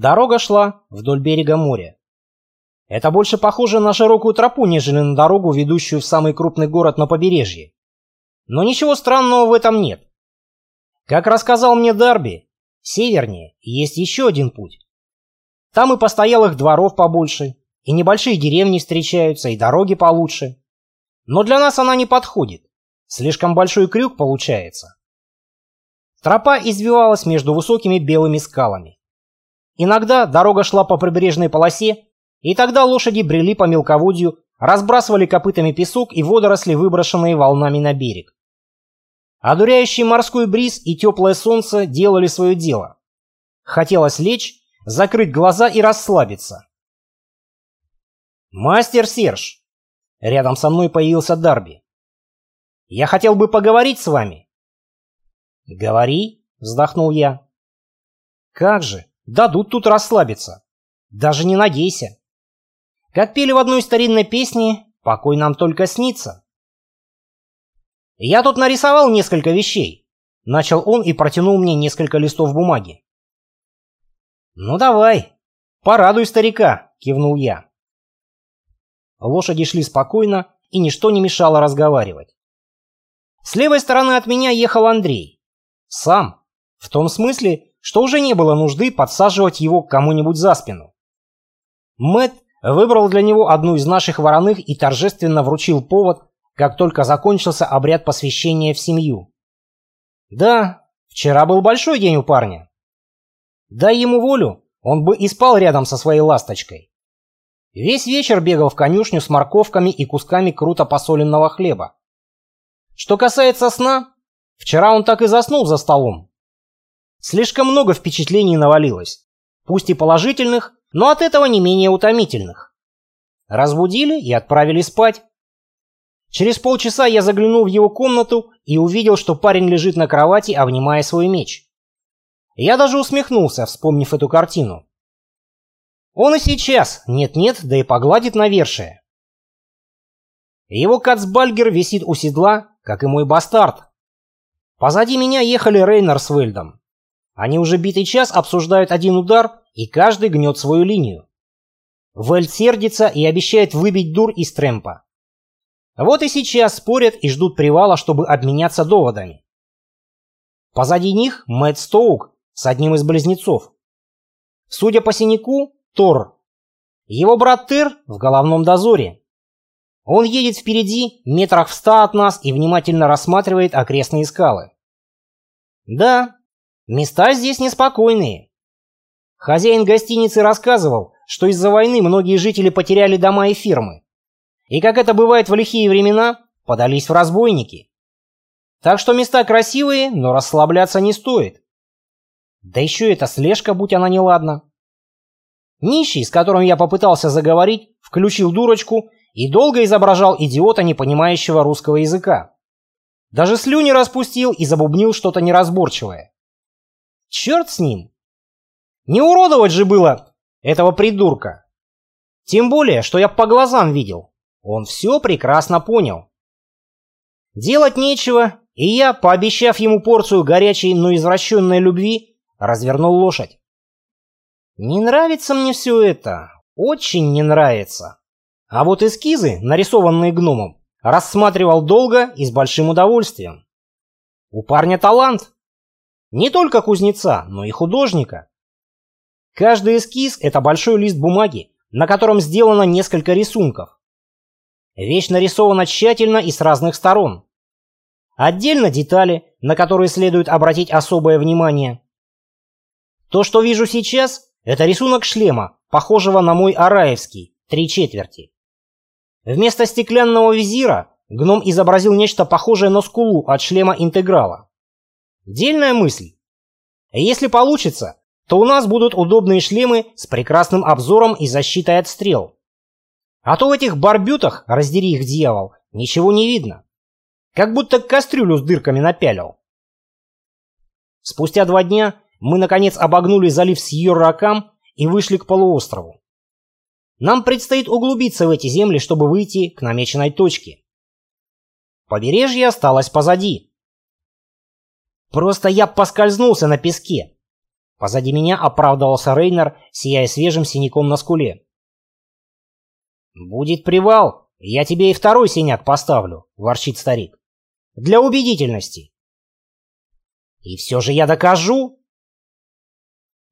Дорога шла вдоль берега моря. Это больше похоже на широкую тропу, нежели на дорогу, ведущую в самый крупный город на побережье. Но ничего странного в этом нет. Как рассказал мне Дарби, севернее есть еще один путь. Там и постоялых дворов побольше, и небольшие деревни встречаются, и дороги получше. Но для нас она не подходит. Слишком большой крюк получается. Тропа извивалась между высокими белыми скалами. Иногда дорога шла по прибрежной полосе, и тогда лошади брели по мелководью, разбрасывали копытами песок и водоросли, выброшенные волнами на берег. Одуряющий морской бриз и теплое солнце делали свое дело. Хотелось лечь, закрыть глаза и расслабиться. «Мастер Серж!» Рядом со мной появился Дарби. «Я хотел бы поговорить с вами». «Говори», — вздохнул я. «Как же, дадут тут расслабиться. Даже не надейся. Как пели в одной старинной песне, покой нам только снится». «Я тут нарисовал несколько вещей», — начал он и протянул мне несколько листов бумаги. «Ну давай, порадуй старика», — кивнул я. Лошади шли спокойно, и ничто не мешало разговаривать. С левой стороны от меня ехал Андрей. Сам. В том смысле, что уже не было нужды подсаживать его кому-нибудь за спину. Мэт выбрал для него одну из наших вороных и торжественно вручил повод, как только закончился обряд посвящения в семью. Да, вчера был большой день у парня. Дай ему волю, он бы и спал рядом со своей ласточкой. Весь вечер бегал в конюшню с морковками и кусками круто посоленного хлеба. Что касается сна, вчера он так и заснул за столом. Слишком много впечатлений навалилось, пусть и положительных, но от этого не менее утомительных. Разбудили и отправили спать. Через полчаса я заглянул в его комнату и увидел, что парень лежит на кровати, обнимая свой меч. Я даже усмехнулся, вспомнив эту картину. Он и сейчас, нет-нет, да и погладит навершие. Его кацбальгер висит у седла, как и мой бастард. Позади меня ехали Рейнер с Вельдом. Они уже битый час обсуждают один удар, и каждый гнет свою линию. Вельд сердится и обещает выбить дур из Трэмпа. Вот и сейчас спорят и ждут привала, чтобы обменяться доводами. Позади них Мэтт Стоук с одним из близнецов. Судя по синяку, Тор. Его брат Тыр в головном дозоре. Он едет впереди, метрах в ста от нас и внимательно рассматривает окрестные скалы. Да, места здесь неспокойные. Хозяин гостиницы рассказывал, что из-за войны многие жители потеряли дома и фирмы. И как это бывает в лихие времена, подались в разбойники. Так что места красивые, но расслабляться не стоит. Да еще эта слежка, будь она неладна. Нищий, с которым я попытался заговорить, включил дурочку и долго изображал идиота, не понимающего русского языка. Даже слюни распустил и забубнил что-то неразборчивое. Черт с ним! Не уродовать же было этого придурка! Тем более, что я по глазам видел. Он все прекрасно понял. Делать нечего, и я, пообещав ему порцию горячей, но извращенной любви, развернул лошадь. Не нравится мне все это. Очень не нравится. А вот эскизы, нарисованные гномом, рассматривал долго и с большим удовольствием. У парня талант. Не только кузнеца, но и художника. Каждый эскиз – это большой лист бумаги, на котором сделано несколько рисунков. Вещь нарисована тщательно и с разных сторон. Отдельно детали, на которые следует обратить особое внимание. То, что вижу сейчас, это рисунок шлема, похожего на мой араевский, три четверти. Вместо стеклянного визира гном изобразил нечто похожее на скулу от шлема интеграла. Дельная мысль. Если получится, то у нас будут удобные шлемы с прекрасным обзором и защитой от стрел. А то в этих барбютах, раздери их дьявол, ничего не видно. Как будто кастрюлю с дырками напялил. Спустя два дня мы, наконец, обогнули залив Сьерракам и вышли к полуострову. Нам предстоит углубиться в эти земли, чтобы выйти к намеченной точке. Побережье осталось позади. Просто я поскользнулся на песке. Позади меня оправдывался Рейнер, сияя свежим синяком на скуле. «Будет привал, я тебе и второй синяк поставлю», — ворчит старик. «Для убедительности». «И все же я докажу!»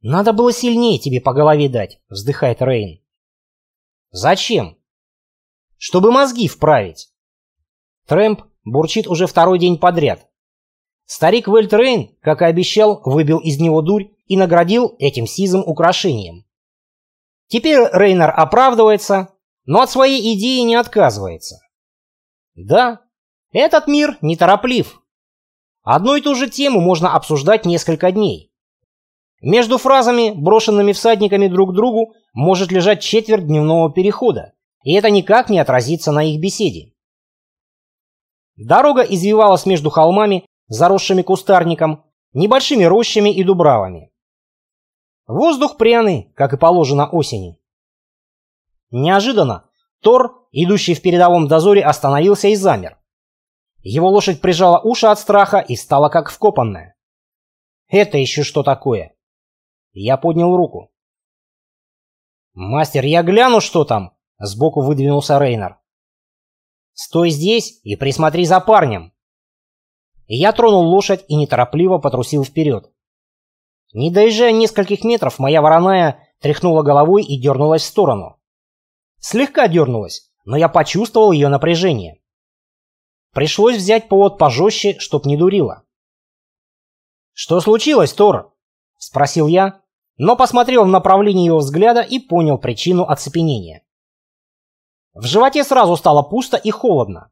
«Надо было сильнее тебе по голове дать», — вздыхает Рейн. «Зачем?» «Чтобы мозги вправить». Трэмп бурчит уже второй день подряд. Старик Вельтрейн, как и обещал, выбил из него дурь и наградил этим сизым украшением. Теперь Рейнер оправдывается, но от своей идеи не отказывается. Да, этот мир нетороплив. Одну и ту же тему можно обсуждать несколько дней. Между фразами, брошенными всадниками друг к другу, может лежать четверть дневного перехода, и это никак не отразится на их беседе. Дорога извивалась между холмами, заросшими кустарником, небольшими рощами и дубравами. Воздух пряный, как и положено осени. Неожиданно Тор, идущий в передовом дозоре, остановился и замер. Его лошадь прижала уши от страха и стала как вкопанная. Это еще что такое? Я поднял руку. «Мастер, я гляну, что там!» Сбоку выдвинулся Рейнер. «Стой здесь и присмотри за парнем!» Я тронул лошадь и неторопливо потрусил вперед. Не доезжая нескольких метров, моя вороная тряхнула головой и дернулась в сторону. Слегка дернулась, но я почувствовал ее напряжение. Пришлось взять повод пожестче, чтоб не дурила. «Что случилось, Тор?» — спросил я, но посмотрел в направлении его взгляда и понял причину оцепенения. В животе сразу стало пусто и холодно.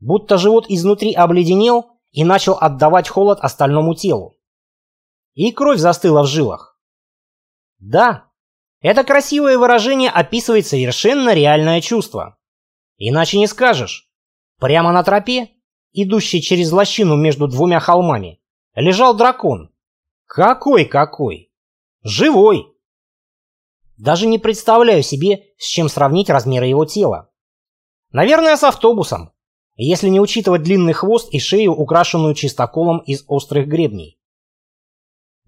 Будто живот изнутри обледенел и начал отдавать холод остальному телу и кровь застыла в жилах. Да, это красивое выражение описывает совершенно реальное чувство. Иначе не скажешь. Прямо на тропе, идущей через лощину между двумя холмами, лежал дракон. Какой-какой! Живой! Даже не представляю себе, с чем сравнить размеры его тела. Наверное, с автобусом, если не учитывать длинный хвост и шею, украшенную чистоколом из острых гребней.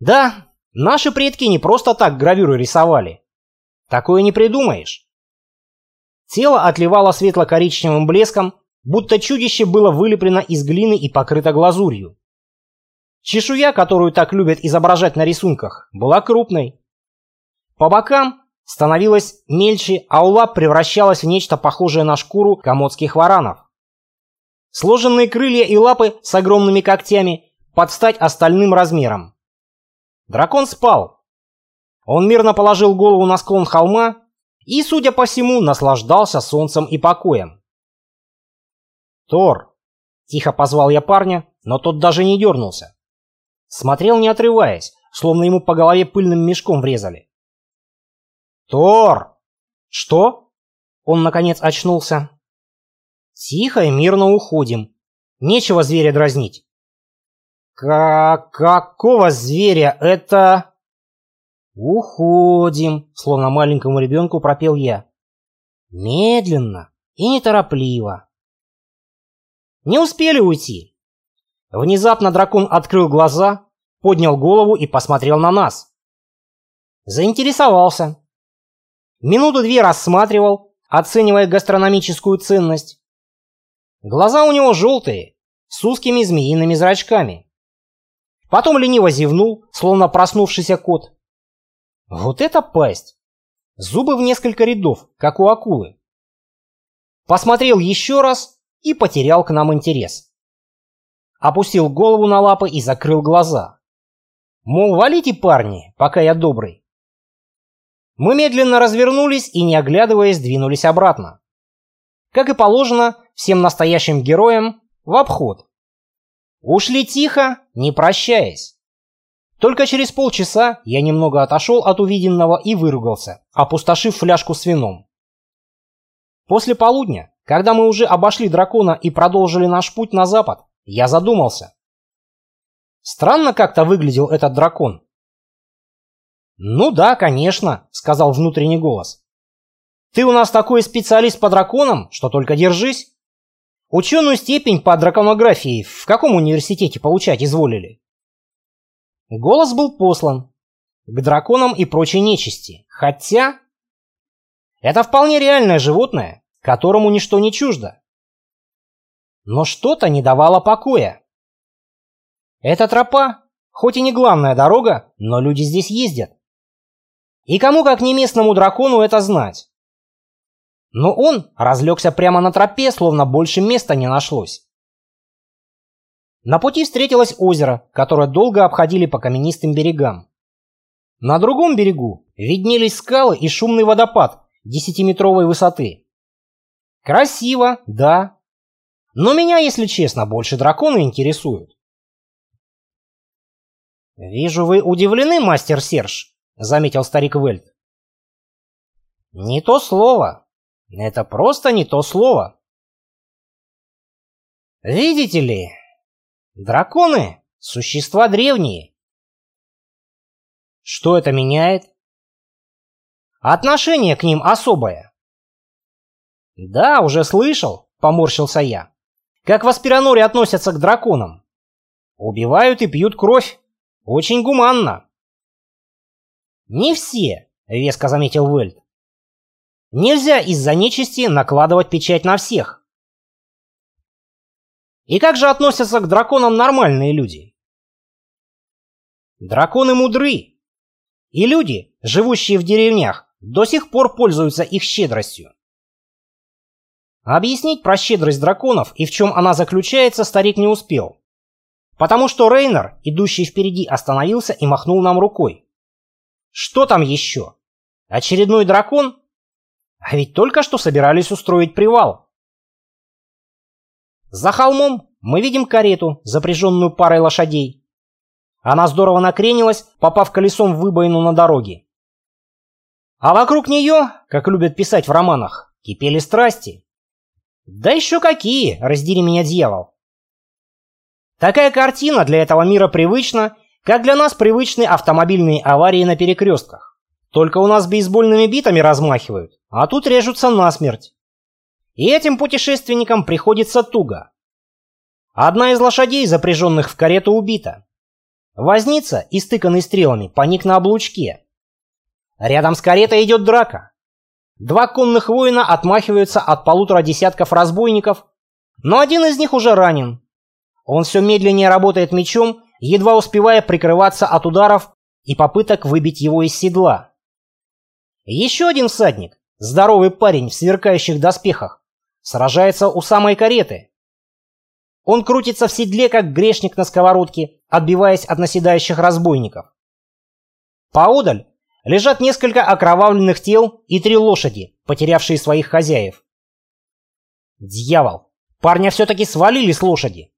Да, наши предки не просто так гравюры рисовали. Такое не придумаешь. Тело отливало светло-коричневым блеском, будто чудище было вылеплено из глины и покрыто глазурью. Чешуя, которую так любят изображать на рисунках, была крупной. По бокам становилась мельче, а у лап превращалась в нечто похожее на шкуру комодских варанов. Сложенные крылья и лапы с огромными когтями под стать остальным размером. Дракон спал. Он мирно положил голову на склон холма и, судя по всему, наслаждался солнцем и покоем. «Тор!» — тихо позвал я парня, но тот даже не дернулся. Смотрел не отрываясь, словно ему по голове пыльным мешком врезали. «Тор!» «Что?» Он, наконец, очнулся. «Тихо и мирно уходим. Нечего зверя дразнить». Как какого зверя это? Уходим, словно маленькому ребенку пропел я. Медленно и неторопливо. Не успели уйти. Внезапно дракон открыл глаза, поднял голову и посмотрел на нас. Заинтересовался. Минуту-две рассматривал, оценивая гастрономическую ценность. Глаза у него желтые, с узкими змеиными зрачками. Потом лениво зевнул, словно проснувшийся кот. Вот это пасть! Зубы в несколько рядов, как у акулы. Посмотрел еще раз и потерял к нам интерес. Опустил голову на лапы и закрыл глаза. Мол, валите, парни, пока я добрый. Мы медленно развернулись и, не оглядываясь, двинулись обратно. Как и положено, всем настоящим героям в обход. Ушли тихо, не прощаясь. Только через полчаса я немного отошел от увиденного и выругался, опустошив фляжку с вином. После полудня, когда мы уже обошли дракона и продолжили наш путь на запад, я задумался. Странно как-то выглядел этот дракон. «Ну да, конечно», — сказал внутренний голос. «Ты у нас такой специалист по драконам, что только держись». Ученую степень по драконографии в каком университете получать изволили? Голос был послан. к драконам и прочей нечисти. Хотя... Это вполне реальное животное, которому ничто не чуждо. Но что-то не давало покоя. Эта тропа, хоть и не главная дорога, но люди здесь ездят. И кому как не местному дракону это знать? Но он разлегся прямо на тропе, словно больше места не нашлось. На пути встретилось озеро, которое долго обходили по каменистым берегам. На другом берегу виднелись скалы и шумный водопад десятиметровой высоты. Красиво, да. Но меня, если честно, больше драконы интересуют. «Вижу, вы удивлены, мастер Серж», — заметил старик Вельт. «Не то слово. Это просто не то слово. Видите ли, драконы — существа древние. Что это меняет? Отношение к ним особое. Да, уже слышал, поморщился я. Как в Аспираноре относятся к драконам. Убивают и пьют кровь. Очень гуманно. Не все, веско заметил Вельт. Нельзя из-за нечисти накладывать печать на всех. И как же относятся к драконам нормальные люди? Драконы мудры. И люди, живущие в деревнях, до сих пор пользуются их щедростью. Объяснить про щедрость драконов и в чем она заключается старик не успел. Потому что Рейнер, идущий впереди, остановился и махнул нам рукой. Что там еще? Очередной дракон? А ведь только что собирались устроить привал. За холмом мы видим карету, запряженную парой лошадей. Она здорово накренилась, попав колесом в выбоину на дороге. А вокруг нее, как любят писать в романах, кипели страсти. Да еще какие, раздери меня дьявол. Такая картина для этого мира привычна, как для нас привычны автомобильные аварии на перекрестках. Только у нас бейсбольными битами размахивают, а тут режутся насмерть. И этим путешественникам приходится туго. Одна из лошадей, запряженных в карету, убита. Возница, истыканный стрелами, паник на облучке. Рядом с каретой идет драка. Два конных воина отмахиваются от полутора десятков разбойников, но один из них уже ранен. Он все медленнее работает мечом, едва успевая прикрываться от ударов и попыток выбить его из седла. Еще один всадник, здоровый парень в сверкающих доспехах, сражается у самой кареты. Он крутится в седле, как грешник на сковородке, отбиваясь от наседающих разбойников. Поодаль лежат несколько окровавленных тел и три лошади, потерявшие своих хозяев. Дьявол! Парня все-таки свалили с лошади.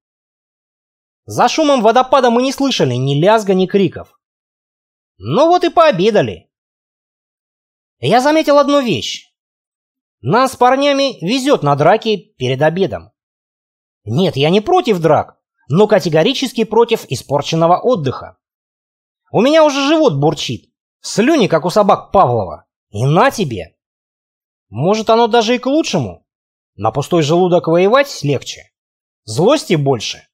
За шумом водопада мы не слышали ни лязга, ни криков. Ну вот и пообедали. Я заметил одну вещь. Нам с парнями везет на драки перед обедом. Нет, я не против драк, но категорически против испорченного отдыха. У меня уже живот бурчит, слюни, как у собак Павлова. И на тебе. Может, оно даже и к лучшему. На пустой желудок воевать легче. Злости больше.